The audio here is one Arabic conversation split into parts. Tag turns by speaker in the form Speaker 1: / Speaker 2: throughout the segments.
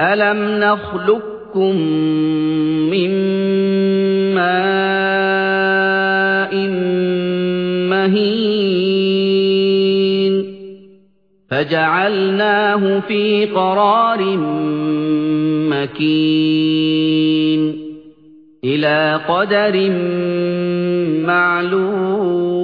Speaker 1: أَلَمْ نَخْلُقكُّم مِّن مَّاءٍ مَّهِينٍ فَجَعَلْنَاهُ فِي قَرَارٍ مَّكِينٍ إِلَىٰ قَدَرٍ مَّعْلُومٍ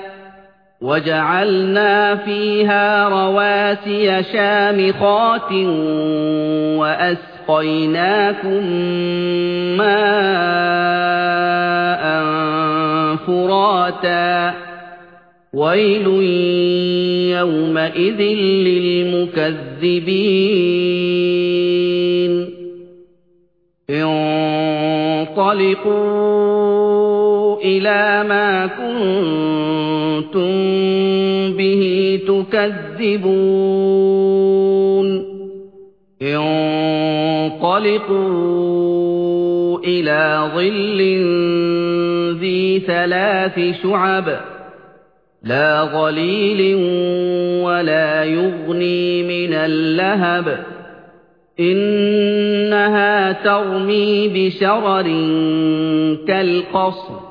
Speaker 1: وَجَعَلْنَا فِيهَا رَوَاسِيَ شَامِخَاتٍ وَأَسْقَيْنَاكُم مَّاءً فُرَاتًا. وَيْلٌ يَوْمَئِذٍ لِّلْمُكَذِّبِينَ. انطَلِقُوا إِلَىٰ مَا كُنتُم بِهِ تُكَذِّبُونَ. انطَلِقُوا إِلَىٰ ظِلٍّ ذِي ثَلَاثِ شُعَبٍ. لَّا ظَلِيلٍ وَلَا يُغْنِي مِنَ اللَّهَبِ. إِنَّهَا تَرْمِي بِشَرَرٍ كَالْقَصْرِ.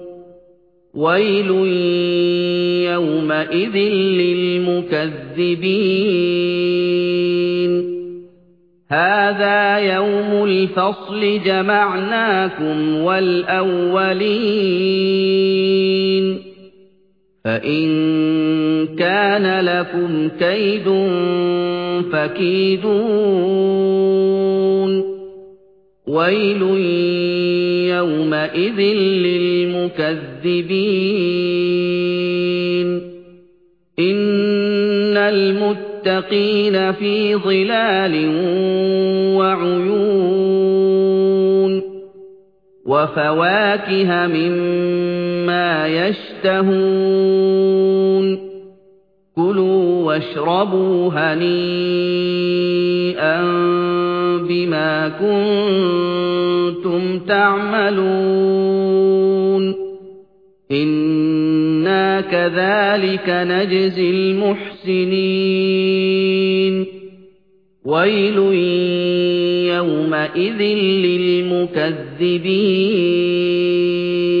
Speaker 1: وَيْلٌ يَوْمَئِذٍ لِّلْمُكَذِّبِينَ هَٰذَا يَوْمُ الْفَصْلِ جَمَعْنَاكُمْ وَالْأَوَّلِينَ فَإِن كَانَ لَكُمْ كَيْدٌ فَكِيدُونِ وَيْلٌ يَوْمَئِذٍ لِّلْمُكَذِّبِينَ إِنَّ الْمُتَّقِينَ فِي ظِلَالٍ وَعُيُونٍ وَفَوَاكِهَ مِمَّا يَشْتَهُونَ وَاشْرَبُوا هَنِيئًا بِمَا كُنتُمْ تَعْمَلُونَ. إِنَّا كَذَٰلِكَ نَجْزِي الْمُحْسِنِينَ. وَيْلٌ يَوْمَئِذٍ لِّلْمُكَذِّبِينَ.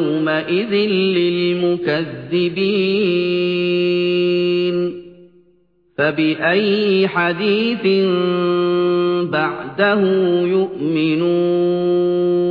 Speaker 1: يَوْمَئِذٍ لِّلْمُكَذِّبِينَ فَبِأَيِّ حَدِيثٍ بَعْدَهُ يُؤْمِنُونَ